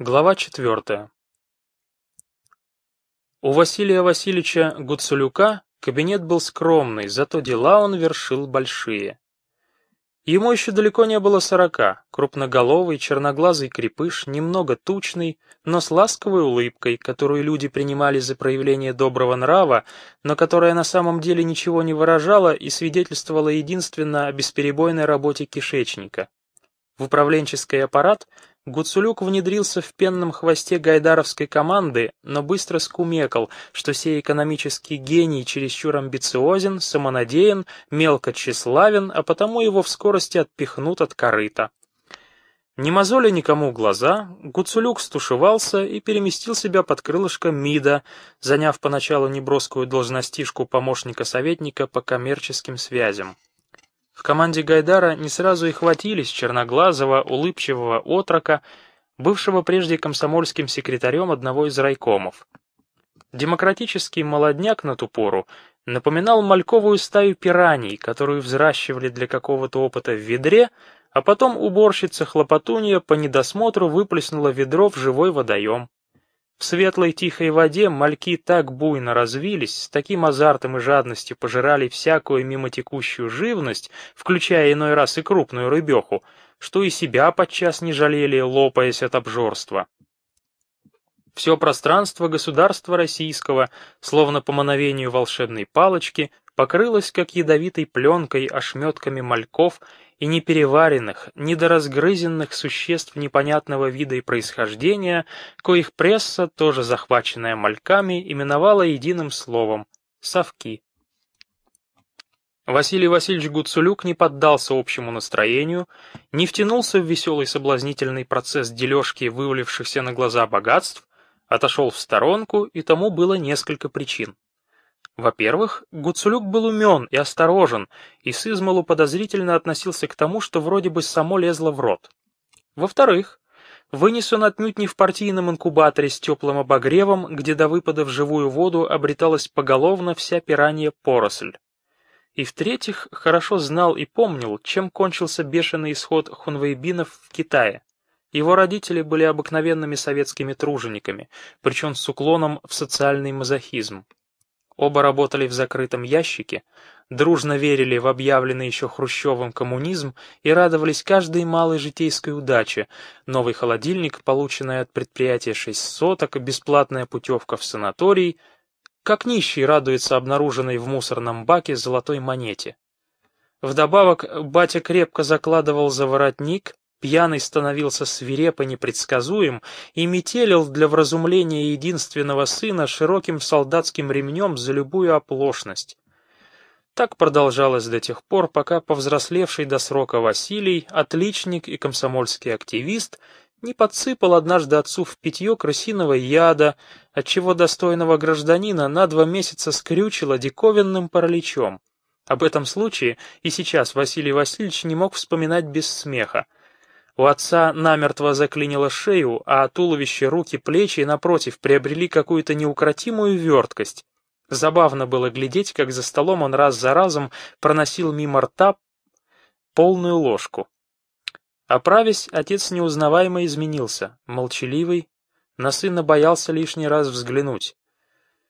Глава четвертая. У Василия Васильевича Гуцулюка кабинет был скромный, зато дела он вершил большие. Ему еще далеко не было сорока, крупноголовый, черноглазый крепыш, немного тучный, но с ласковой улыбкой, которую люди принимали за проявление доброго нрава, но которая на самом деле ничего не выражала и свидетельствовала единственно о бесперебойной работе кишечника. В управленческий аппарат Гуцулюк внедрился в пенном хвосте гайдаровской команды, но быстро скумекал, что сей экономический гений чересчур амбициозен, самонадеян, мелко тщеславен, а потому его в скорости отпихнут от корыта. Не мозоля никому глаза, Гуцулюк стушевался и переместил себя под крылышко МИДа, заняв поначалу неброскую должностишку помощника советника по коммерческим связям. В команде Гайдара не сразу и хватились черноглазого, улыбчивого отрока, бывшего прежде комсомольским секретарем одного из райкомов. Демократический молодняк на ту пору напоминал мальковую стаю пираний, которую взращивали для какого-то опыта в ведре, а потом уборщица-хлопотунья по недосмотру выплеснула ведро в живой водоем. В светлой тихой воде мальки так буйно развились, с таким азартом и жадностью пожирали всякую мимо текущую живность, включая иной раз и крупную рыбеху, что и себя подчас не жалели, лопаясь от обжорства. Все пространство государства российского, словно по мановению волшебной палочки, покрылось как ядовитой пленкой ошметками мальков и непереваренных, недоразгрызенных существ непонятного вида и происхождения, коих пресса, тоже захваченная мальками, именовала единым словом — совки. Василий Васильевич Гуцулюк не поддался общему настроению, не втянулся в веселый соблазнительный процесс дележки вывалившихся на глаза богатств, отошел в сторонку, и тому было несколько причин. Во-первых, Гуцулюк был умен и осторожен, и с измалу подозрительно относился к тому, что вроде бы само лезло в рот. Во-вторых, вынес он отнюдь не в партийном инкубаторе с теплым обогревом, где до выпада в живую воду обреталась поголовно вся пиранья поросль. И в-третьих, хорошо знал и помнил, чем кончился бешеный исход хунвейбинов в Китае. Его родители были обыкновенными советскими тружениками, причем с уклоном в социальный мазохизм. Оба работали в закрытом ящике, дружно верили в объявленный еще Хрущевым коммунизм и радовались каждой малой житейской удаче. Новый холодильник, полученный от предприятия шесть соток, бесплатная путевка в санаторий. Как нищий радуется обнаруженной в мусорном баке золотой монете. Вдобавок, батя крепко закладывал за воротник, Пьяный становился свирепо непредсказуем и метелил для вразумления единственного сына широким солдатским ремнем за любую оплошность. Так продолжалось до тех пор, пока повзрослевший до срока Василий, отличник и комсомольский активист, не подсыпал однажды отцу в питье крысиного яда, отчего достойного гражданина на два месяца скрючило диковинным параличом. Об этом случае и сейчас Василий Васильевич не мог вспоминать без смеха. У отца намертво заклинило шею, а туловище, руки, плечи, напротив, приобрели какую-то неукротимую верткость. Забавно было глядеть, как за столом он раз за разом проносил мимо рта полную ложку. Оправясь, отец неузнаваемо изменился, молчаливый, на сына боялся лишний раз взглянуть.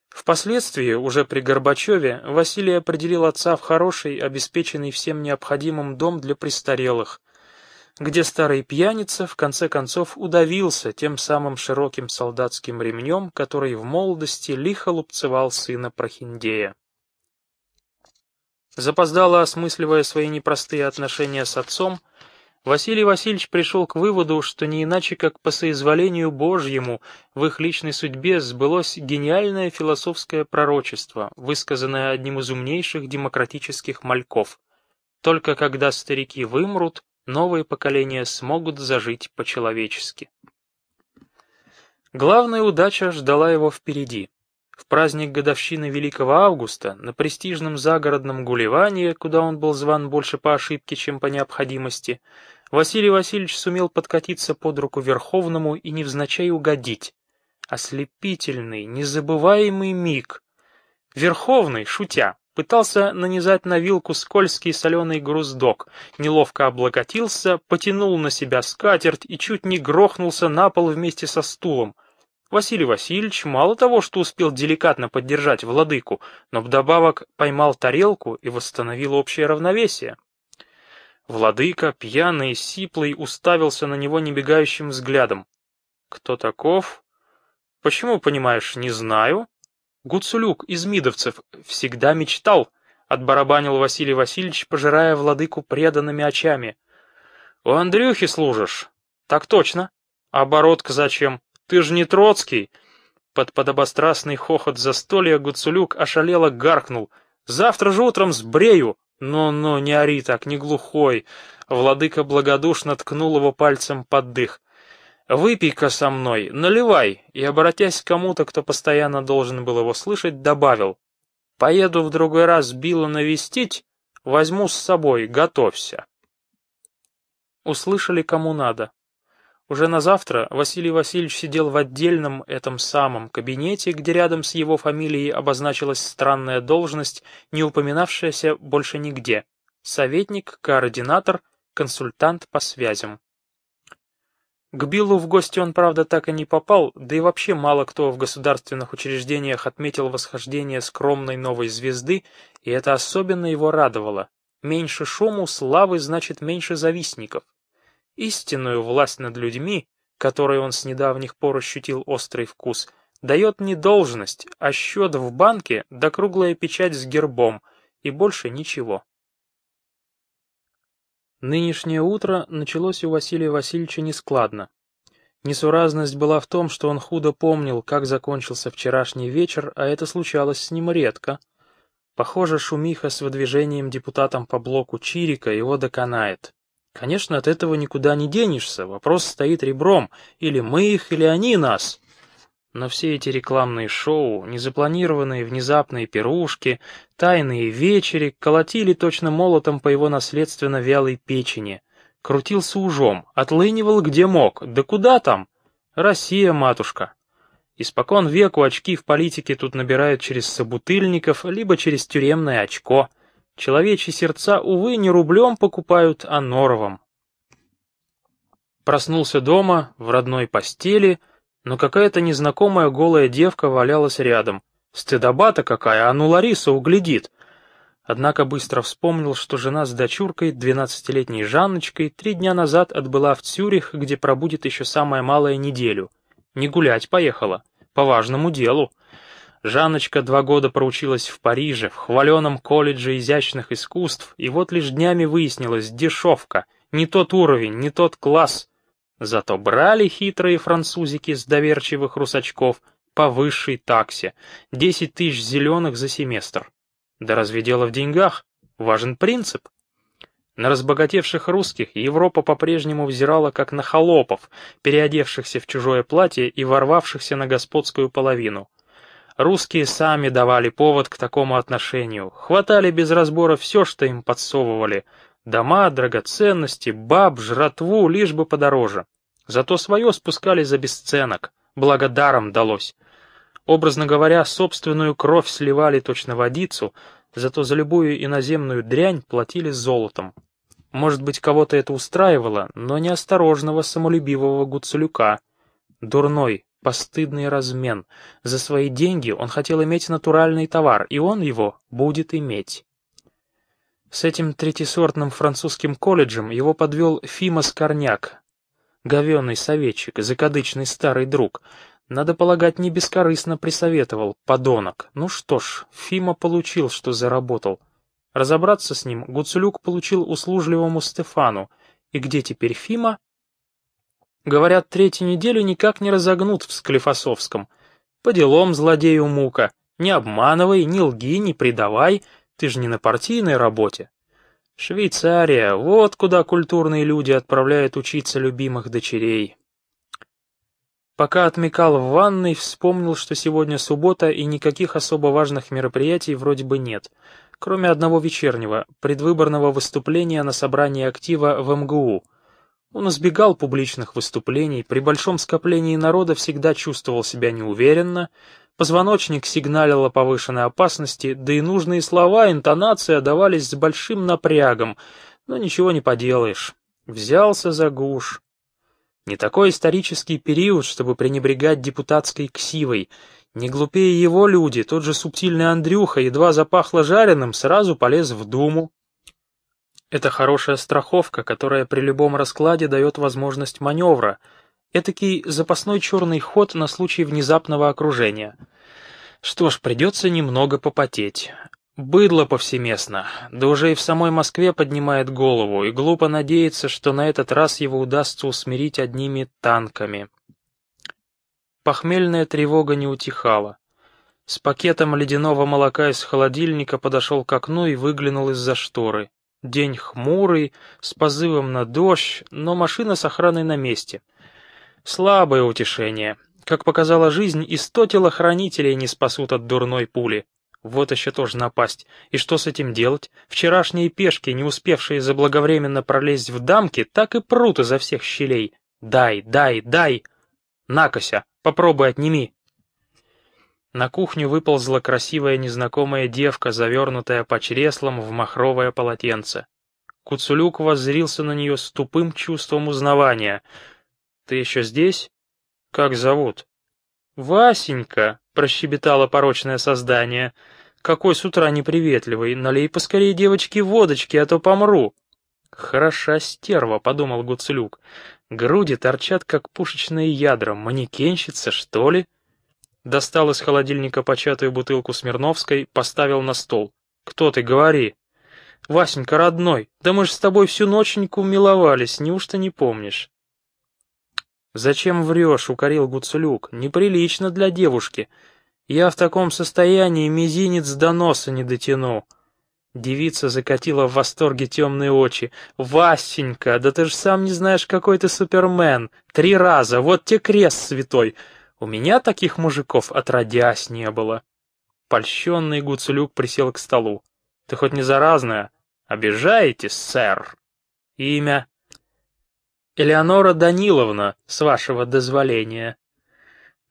Впоследствии, уже при Горбачеве, Василий определил отца в хороший, обеспеченный всем необходимым дом для престарелых, где старый пьяница в конце концов удавился тем самым широким солдатским ремнем, который в молодости лихо лупцевал сына Прохиндея. Запоздало осмысливая свои непростые отношения с отцом, Василий Васильевич пришел к выводу, что не иначе как по соизволению Божьему в их личной судьбе сбылось гениальное философское пророчество, высказанное одним из умнейших демократических мальков. Только когда старики вымрут, новые поколения смогут зажить по-человечески. Главная удача ждала его впереди. В праздник годовщины Великого Августа, на престижном загородном гулевании, куда он был зван больше по ошибке, чем по необходимости, Василий Васильевич сумел подкатиться под руку Верховному и невзначай угодить. Ослепительный, незабываемый миг. Верховный, шутя, пытался нанизать на вилку скользкий соленый груздок, неловко облокотился, потянул на себя скатерть и чуть не грохнулся на пол вместе со стулом. Василий Васильевич мало того, что успел деликатно поддержать владыку, но вдобавок поймал тарелку и восстановил общее равновесие. Владыка, пьяный и сиплый, уставился на него небегающим взглядом. «Кто таков?» «Почему, понимаешь, не знаю?» «Гуцулюк из Мидовцев всегда мечтал», — отбарабанил Василий Васильевич, пожирая владыку преданными очами. «У Андрюхи служишь?» «Так точно. А бородка зачем? Ты же не Троцкий!» Под подобострастный хохот застолья Гуцулюк ошалело гаркнул. «Завтра же утром сбрею!» «Ну-ну, не ори так, не глухой!» Владыка благодушно ткнул его пальцем под дых. «Выпей-ка со мной, наливай!» И, обратясь к кому-то, кто постоянно должен был его слышать, добавил. «Поеду в другой раз Билла навестить, возьму с собой, готовься!» Услышали кому надо. Уже на завтра Василий Васильевич сидел в отдельном этом самом кабинете, где рядом с его фамилией обозначилась странная должность, не упоминавшаяся больше нигде. Советник, координатор, консультант по связям. К Биллу в гости он, правда, так и не попал, да и вообще мало кто в государственных учреждениях отметил восхождение скромной новой звезды, и это особенно его радовало. Меньше шуму, славы, значит меньше завистников. Истинную власть над людьми, которой он с недавних пор ощутил острый вкус, дает не должность, а счет в банке да круглая печать с гербом, и больше ничего. Нынешнее утро началось у Василия Васильевича нескладно. Несуразность была в том, что он худо помнил, как закончился вчерашний вечер, а это случалось с ним редко. Похоже, шумиха с выдвижением депутатом по блоку Чирика его доконает. Конечно, от этого никуда не денешься, вопрос стоит ребром, или мы их, или они нас. Но все эти рекламные шоу, незапланированные внезапные пирушки, тайные вечери колотили точно молотом по его наследственно вялой печени. Крутился ужом, отлынивал где мог, да куда там? Россия, матушка. Испокон веку очки в политике тут набирают через собутыльников, либо через тюремное очко — Человечьи сердца, увы, не рублем покупают, а норовом. Проснулся дома, в родной постели, но какая-то незнакомая голая девка валялась рядом. Стыдоба-то какая, а ну Лариса углядит. Однако быстро вспомнил, что жена с дочуркой, двенадцатилетней Жанночкой, три дня назад отбыла в Цюрих, где пробудет еще самая малая неделю. Не гулять поехала, по важному делу. Жанночка два года проучилась в Париже, в хваленом колледже изящных искусств, и вот лишь днями выяснилось, дешевка, не тот уровень, не тот класс. Зато брали хитрые французики с доверчивых русачков по высшей таксе, десять тысяч зеленых за семестр. Да разве дело в деньгах? Важен принцип. На разбогатевших русских Европа по-прежнему взирала как на холопов, переодевшихся в чужое платье и ворвавшихся на господскую половину. Русские сами давали повод к такому отношению, хватали без разбора все, что им подсовывали. Дома, драгоценности, баб, жратву, лишь бы подороже. Зато свое спускали за бесценок, благодаром далось. Образно говоря, собственную кровь сливали точно водицу, зато за любую иноземную дрянь платили золотом. Может быть, кого-то это устраивало, но неосторожного самолюбивого гуцулюка. Дурной, Постыдный размен. За свои деньги он хотел иметь натуральный товар, и он его будет иметь. С этим третисортным французским колледжем его подвел Фима Скорняк, говенный советчик, закадычный старый друг. Надо полагать, не бескорыстно присоветовал, подонок. Ну что ж, Фима получил, что заработал. Разобраться с ним Гуцулюк получил услужливому Стефану. И где теперь Фима? Говорят, третью неделю никак не разогнут в Склифосовском. По делам злодею мука. Не обманывай, не лги, не предавай. Ты же не на партийной работе. Швейцария, вот куда культурные люди отправляют учиться любимых дочерей. Пока отмекал в ванной, вспомнил, что сегодня суббота и никаких особо важных мероприятий вроде бы нет, кроме одного вечернего, предвыборного выступления на собрании актива в МГУ — он избегал публичных выступлений, при большом скоплении народа всегда чувствовал себя неуверенно, Позвоночник сигналил о повышенной опасности, да и нужные слова, интонация давались с большим напрягом, но ничего не поделаешь. Взялся за гуш. Не такой исторический период, чтобы пренебрегать депутатской ксивой. Не глупее его люди, тот же субтильный Андрюха, едва запахло жареным, сразу полез в думу. Это хорошая страховка, которая при любом раскладе дает возможность маневра — Этакий запасной черный ход на случай внезапного окружения. Что ж, придется немного попотеть. Быдло повсеместно, да уже и в самой Москве поднимает голову, и глупо надеяться, что на этот раз его удастся усмирить одними танками. Похмельная тревога не утихала. С пакетом ледяного молока из холодильника подошел к окну и выглянул из-за шторы. День хмурый, с позывом на дождь, но машина с охраной на месте — Слабое утешение. Как показала жизнь, и сто телохранителей не спасут от дурной пули. Вот еще тоже напасть. И что с этим делать? Вчерашние пешки, не успевшие заблаговременно пролезть в дамки, так и прут изо всех щелей. Дай, дай, дай! Накося, попробуй отними. На кухню выползла красивая незнакомая девка, завернутая по чреслам в махровое полотенце. Куцулюк воззрился на нее с тупым чувством узнавания — ты еще здесь? Как зовут? Васенька, прощебетало порочное создание. Какой с утра неприветливый, налей поскорее девочки водочки, а то помру. Хороша стерва, подумал Гуцулюк. Груди торчат, как пушечные ядра, манекенщица, что ли? Достал из холодильника початую бутылку Смирновской, поставил на стол. «Кто ты, говори?» «Васенька, родной, да мы ж с тобой всю ноченьку миловались, неужто не помнишь?» «Зачем врешь?» — укорил Гуцулюк. «Неприлично для девушки. Я в таком состоянии мизинец до носа не дотяну». Девица закатила в восторге темные очи. «Васенька, да ты же сам не знаешь, какой ты супермен! Три раза, вот те крест святой! У меня таких мужиков отродясь не было!» Польщенный Гуцулюк присел к столу. «Ты хоть не заразная?» «Обижаете, сэр?» «Имя?» Элеонора Даниловна, с вашего дозволения.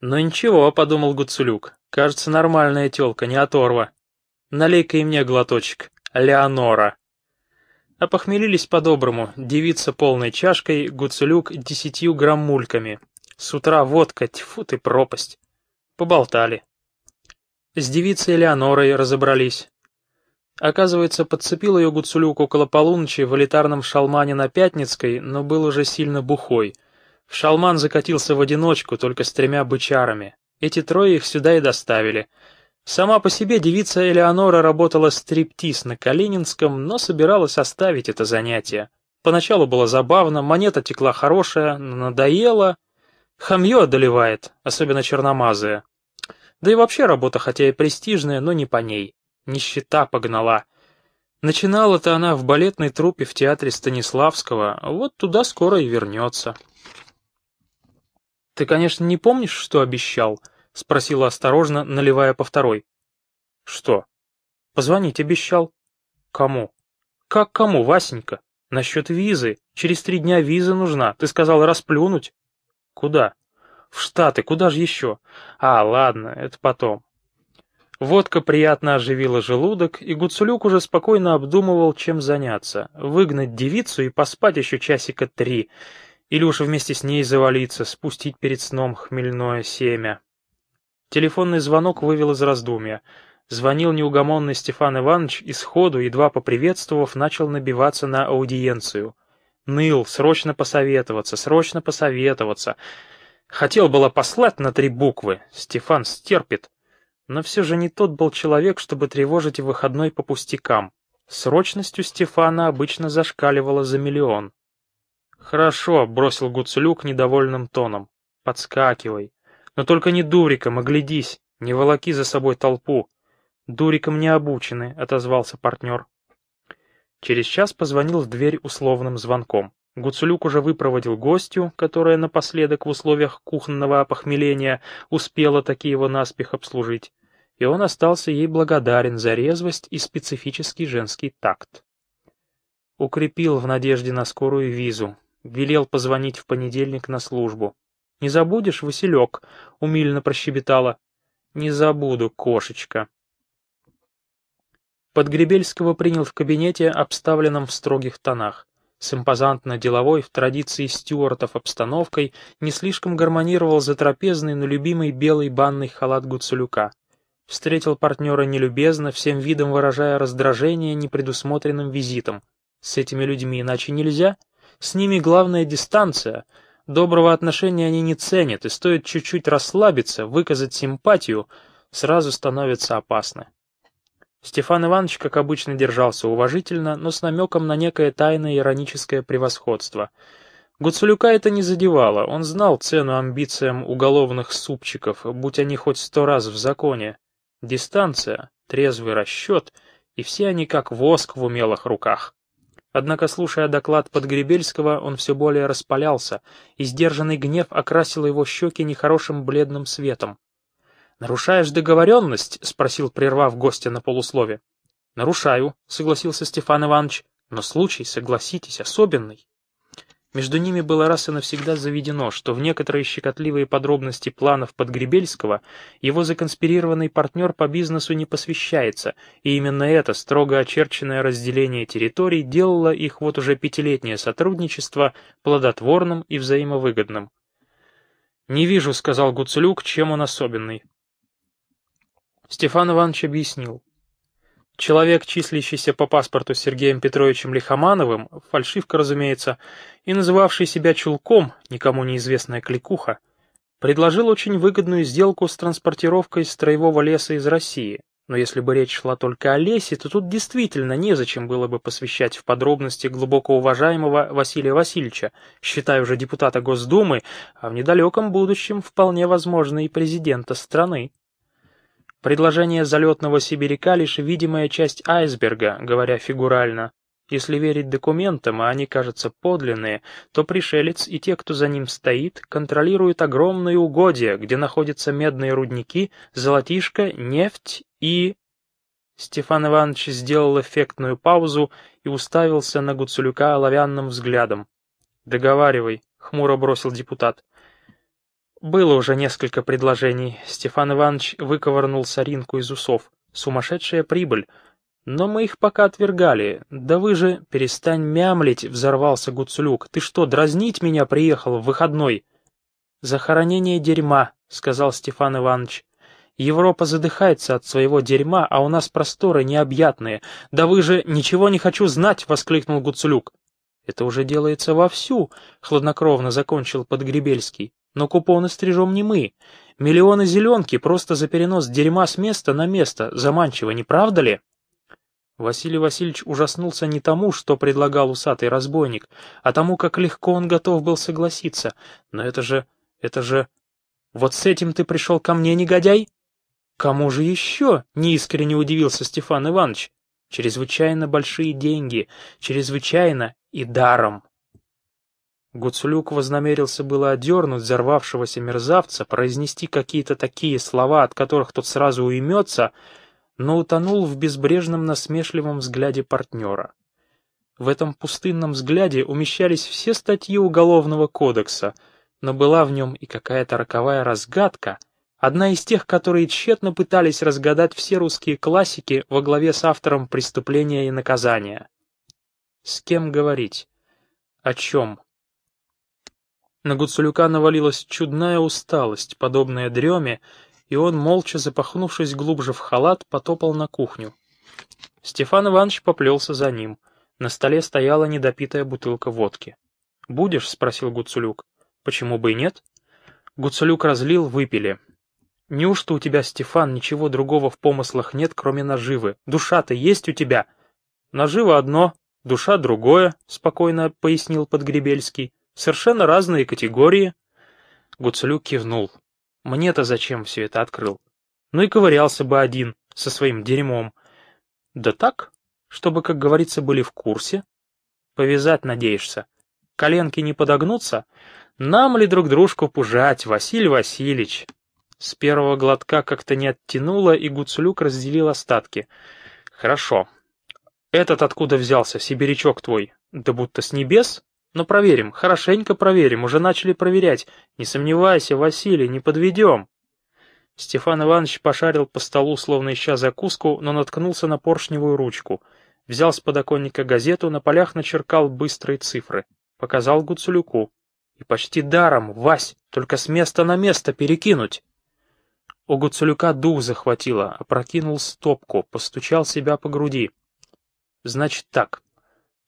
Ну ничего, подумал Гуцулюк, кажется, нормальная тёлка, не оторва. Налей-ка и мне глоточек, Леонора. А похмелились по-доброму, девица полной чашкой, Гуцулюк десятью граммульками. С утра водка, тьфу ты пропасть. Поболтали. С девицей Элеонорой разобрались. Оказывается, подцепил ее Гуцулюк около полуночи в элитарном шалмане на Пятницкой, но был уже сильно бухой. В шалман закатился в одиночку, только с тремя бычарами. Эти трое их сюда и доставили. Сама по себе девица Элеонора работала стриптиз на Калининском, но собиралась оставить это занятие. Поначалу было забавно, монета текла хорошая, но надоело. Хамье одолевает, особенно черномазая. Да и вообще работа хотя и престижная, но не по ней. Нищета погнала. Начинала-то она в балетной труппе в театре Станиславского, вот туда скоро и вернется. «Ты, конечно, не помнишь, что обещал?» — спросила осторожно, наливая по второй. «Что?» «Позвонить обещал». «Кому?» «Как кому, Васенька? Насчет визы. Через три дня виза нужна. Ты сказал расплюнуть». «Куда?» «В Штаты. Куда же еще?» «А, ладно, это потом. Водка приятно оживила желудок, и Гуцулюк уже спокойно обдумывал, чем заняться. Выгнать девицу и поспать еще часика три, или уж вместе с ней завалиться, спустить перед сном хмельное семя. Телефонный звонок вывел из раздумья. Звонил неугомонный Стефан Иванович и сходу, едва поприветствовав, начал набиваться на аудиенцию. Ныл, срочно посоветоваться, срочно посоветоваться. Хотел было послать на три буквы. Стефан стерпит. Но все же не тот был человек, чтобы тревожить выходной по пустякам. Срочностью Стефана обычно зашкаливала за миллион. «Хорошо», — бросил Гуцулюк недовольным тоном. «Подскакивай. Но только не дуриком, оглядись, не волоки за собой толпу. Дуриком не обучены», — отозвался партнер. Через час позвонил в дверь условным звонком. Гуцулюк уже выпроводил гостью, которая напоследок в условиях кухонного опохмеления успела таки его наспех обслужить, и он остался ей благодарен за резвость и специфический женский такт. Укрепил в надежде на скорую визу, велел позвонить в понедельник на службу. «Не забудешь, Василек?» — умильно прощебетала. Не забуду, кошечка. Подгребельского принял в кабинете, обставленном в строгих тонах. С импозантно-деловой, в традиции стюартов обстановкой, не слишком гармонировал затрапезный, но любимый белый банный халат Гуцулюка. Встретил партнера нелюбезно, всем видом выражая раздражение непредусмотренным визитом. С этими людьми иначе нельзя. С ними главная дистанция. Доброго отношения они не ценят, и стоит чуть-чуть расслабиться, выказать симпатию, сразу становится опасно. Стефан Иванович, как обычно, держался уважительно, но с намеком на некое тайное ироническое превосходство. Гуцулюка это не задевало, он знал цену амбициям уголовных супчиков, будь они хоть сто раз в законе. Дистанция, трезвый расчет, и все они как воск в умелых руках. Однако, слушая доклад Подгребельского, он все более распалялся, и сдержанный гнев окрасил его щеки нехорошим бледным светом. «Нарушаешь договоренность?» — спросил, прервав гостя на полуслове. «Нарушаю», — согласился Стефан Иванович, — «но случай, согласитесь, особенный». Между ними было раз и навсегда заведено, что в некоторые щекотливые подробности планов Подгребельского его законспирированный партнер по бизнесу не посвящается, и именно это строго очерченное разделение территорий делало их вот уже пятилетнее сотрудничество плодотворным и взаимовыгодным. «Не вижу», — сказал Гуцулюк, — «чем он особенный». Стефан Иванович объяснил. Человек, числящийся по паспорту Сергеем Петровичем Лихомановым, фальшивка, разумеется, и называвший себя Чулком, никому неизвестная кликуха, предложил очень выгодную сделку с транспортировкой строевого леса из России. Но если бы речь шла только о лесе, то тут действительно незачем было бы посвящать в подробности глубоко уважаемого Василия Васильевича, считая уже депутата Госдумы, а в недалеком будущем вполне возможно и президента страны. Предложение залетного сибиряка лишь видимая часть айсберга, говоря фигурально. Если верить документам, а они, кажется, подлинные, то пришелец и те, кто за ним стоит, контролируют огромные угодья, где находятся медные рудники, золотишко, нефть и... Стефан Иванович сделал эффектную паузу и уставился на Гуцулюка оловянным взглядом. «Договаривай», — хмуро бросил депутат. Было уже несколько предложений. Стефан Иванович выковырнул соринку из усов. Сумасшедшая прибыль. Но мы их пока отвергали. Да вы же... Перестань мямлить, взорвался Гуцулюк. Ты что, дразнить меня приехал в выходной? Захоронение дерьма, сказал Стефан Иванович. Европа задыхается от своего дерьма, а у нас просторы необъятные. Да вы же ничего не хочу знать, воскликнул Гуцулюк. Это уже делается вовсю, хладнокровно закончил Подгребельский. Но купоны стрижем не мы. Миллионы зеленки просто за перенос дерьма с места на место. Заманчиво, не правда ли? Василий Васильевич ужаснулся не тому, что предлагал усатый разбойник, а тому, как легко он готов был согласиться. Но это же... это же... Вот с этим ты пришел ко мне, негодяй? Кому же еще? Неискренне удивился Стефан Иванович. Чрезвычайно большие деньги, чрезвычайно и даром. Гуцулюк вознамерился было одернуть взорвавшегося мерзавца, произнести какие-то такие слова, от которых тот сразу уймется, но утонул в безбрежном насмешливом взгляде партнера. В этом пустынном взгляде умещались все статьи Уголовного кодекса, но была в нем и какая-то роковая разгадка, одна из тех, которые тщетно пытались разгадать все русские классики во главе с автором «Преступления и наказания». С кем говорить? О чем? На Гуцулюка навалилась чудная усталость, подобная дреме, и он, молча запахнувшись глубже в халат, потопал на кухню. Стефан Иванович поплелся за ним. На столе стояла недопитая бутылка водки. «Будешь?» — спросил Гуцулюк. «Почему бы и нет?» Гуцулюк разлил, выпили. «Неужто у тебя, Стефан, ничего другого в помыслах нет, кроме наживы? Душа-то есть у тебя?» «Нажива одно, душа другое», — спокойно пояснил Подгребельский. Совершенно разные категории. Гуцелюк кивнул. Мне-то зачем все это открыл? Ну и ковырялся бы один, со своим дерьмом. Да так, чтобы, как говорится, были в курсе. Повязать надеешься. Коленки не подогнутся? Нам ли друг дружку пужать, Василий Васильевич? С первого глотка как-то не оттянуло, и Гуцулюк разделил остатки. Хорошо. Этот откуда взялся, сибирячок твой? Да будто с небес? Но проверим, хорошенько проверим, уже начали проверять. Не сомневайся, Василий, не подведем. Стефан Иванович пошарил по столу, словно ища закуску, но наткнулся на поршневую ручку. Взял с подоконника газету, на полях начеркал быстрые цифры. Показал Гуцулюку. И почти даром, Вась, только с места на место перекинуть. У Гуцулюка дух захватило, опрокинул стопку, постучал себя по груди. Значит так,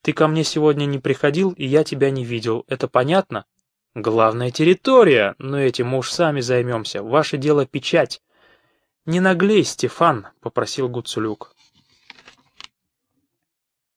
ты ко мне сегодня не приходил, и я тебя не видел, это понятно? Главная территория, но этим мы уж сами займемся, ваше дело печать. Не наглей, Стефан, попросил Гуцулюк.